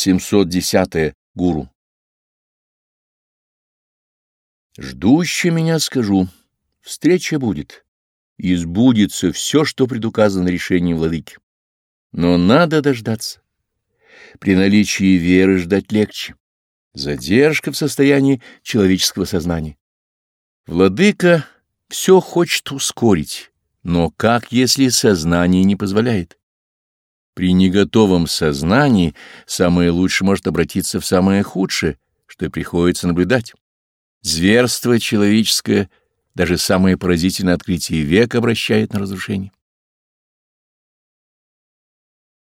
710. -е. Гуру. Ждущий меня скажу, встреча будет, и сбудется все, что предуказано решением владыки. Но надо дождаться. При наличии веры ждать легче. Задержка в состоянии человеческого сознания. Владыка все хочет ускорить, но как, если сознание не позволяет? При неготовом сознании самое лучшее может обратиться в самое худшее, что и приходится наблюдать. Зверство человеческое, даже самое поразительное открытие века обращает на разрушение.